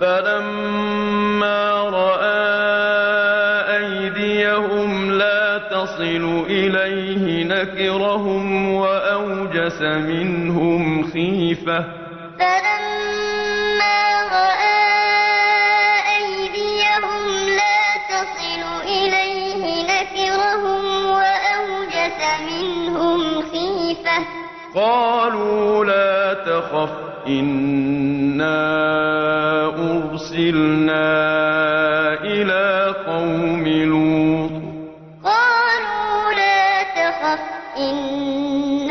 فَلَمَّا رَأَىٰ أَيْدِيَهُمْ لَا تَصِلُ إِلَيْهِ نَكِرَهُمْ وَأَوْجَسَ مِنْهُمْ خِيفَةً ۚ أَيْدِيَهُمْ لَا تَصِلُ إِلَيْهِ أرسلنا إلى قوم لوط. قالوا لا تخف إنا